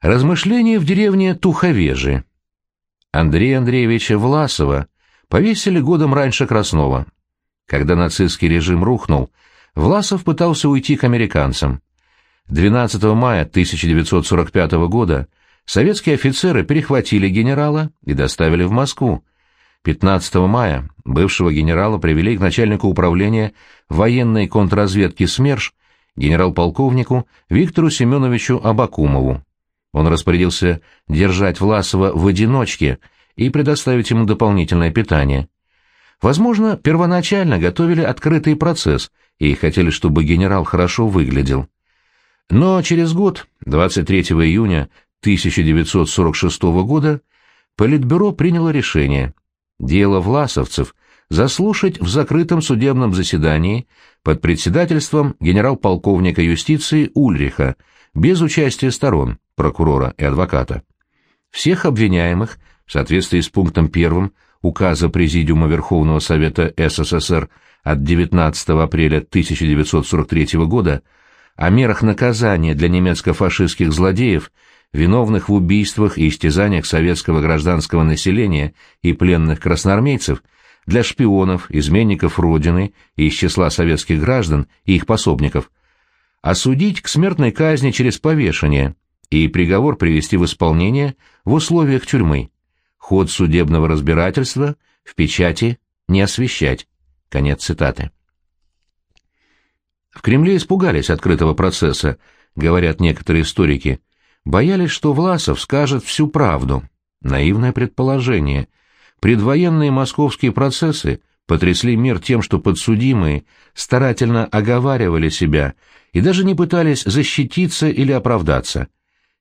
Размышления в деревне Туховежи. Андрея Андреевича Власова повесили годом раньше Краснова. Когда нацистский режим рухнул, Власов пытался уйти к американцам. 12 мая 1945 года советские офицеры перехватили генерала и доставили в Москву. 15 мая бывшего генерала привели к начальнику управления военной контрразведки СМЕРШ генерал-полковнику Виктору Семеновичу Абакумову. Он распорядился держать Власова в одиночке и предоставить ему дополнительное питание. Возможно, первоначально готовили открытый процесс и хотели, чтобы генерал хорошо выглядел. Но через год, 23 июня 1946 года, Политбюро приняло решение дело власовцев заслушать в закрытом судебном заседании под председательством генерал-полковника юстиции Ульриха без участия сторон, прокурора и адвоката. Всех обвиняемых, в соответствии с пунктом 1 указа Президиума Верховного Совета СССР от 19 апреля 1943 года о мерах наказания для немецко-фашистских злодеев, виновных в убийствах и истязаниях советского гражданского населения и пленных красноармейцев, для шпионов, изменников Родины и из числа советских граждан и их пособников, осудить к смертной казни через повешение и приговор привести в исполнение в условиях тюрьмы. Ход судебного разбирательства в печати не освещать. Конец цитаты. В Кремле испугались открытого процесса, говорят некоторые историки. Боялись, что Власов скажет всю правду. Наивное предположение. Предвоенные московские процессы потрясли мир тем, что подсудимые старательно оговаривали себя и даже не пытались защититься или оправдаться.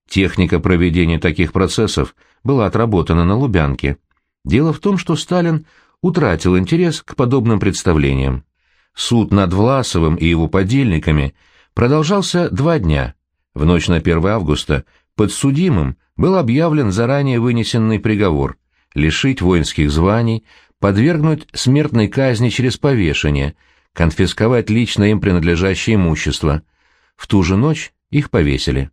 Техника проведения таких процессов была отработана на Лубянке. Дело в том, что Сталин утратил интерес к подобным представлениям. Суд над Власовым и его подельниками продолжался два дня. В ночь на 1 августа подсудимым был объявлен заранее вынесенный приговор – лишить воинских званий, подвергнуть смертной казни через повешение, конфисковать лично им принадлежащее имущество. В ту же ночь их повесили.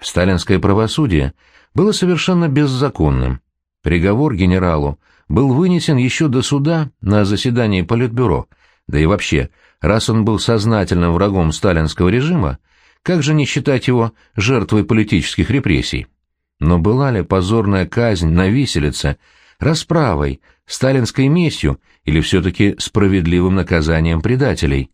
Сталинское правосудие было совершенно беззаконным. Приговор генералу был вынесен еще до суда на заседании Политбюро, да и вообще, раз он был сознательным врагом сталинского режима, как же не считать его жертвой политических репрессий? Но была ли позорная казнь на виселице расправой, сталинской местью или все-таки справедливым наказанием предателей?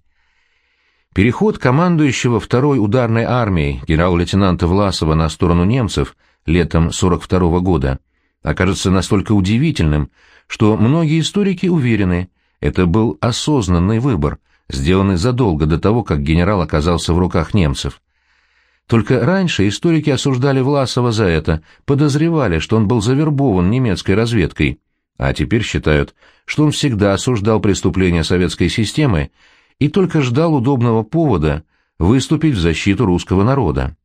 Переход командующего второй ударной армией генерал-лейтенанта Власова на сторону немцев летом 42 -го года окажется настолько удивительным, что многие историки уверены, это был осознанный выбор, сделанный задолго до того, как генерал оказался в руках немцев. Только раньше историки осуждали Власова за это, подозревали, что он был завербован немецкой разведкой, а теперь считают, что он всегда осуждал преступления советской системы и только ждал удобного повода выступить в защиту русского народа.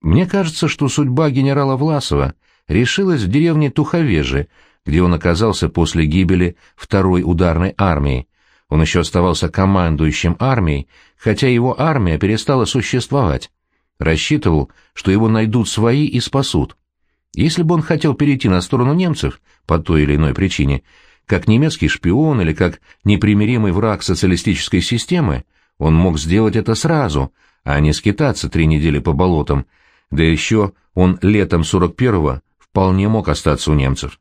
Мне кажется, что судьба генерала Власова решилась в деревне Туховежи, где он оказался после гибели второй ударной армии. Он еще оставался командующим армией, хотя его армия перестала существовать. Рассчитывал, что его найдут свои и спасут. Если бы он хотел перейти на сторону немцев, по той или иной причине, как немецкий шпион или как непримиримый враг социалистической системы, он мог сделать это сразу, а не скитаться три недели по болотам, да еще он летом 41-го вполне мог остаться у немцев.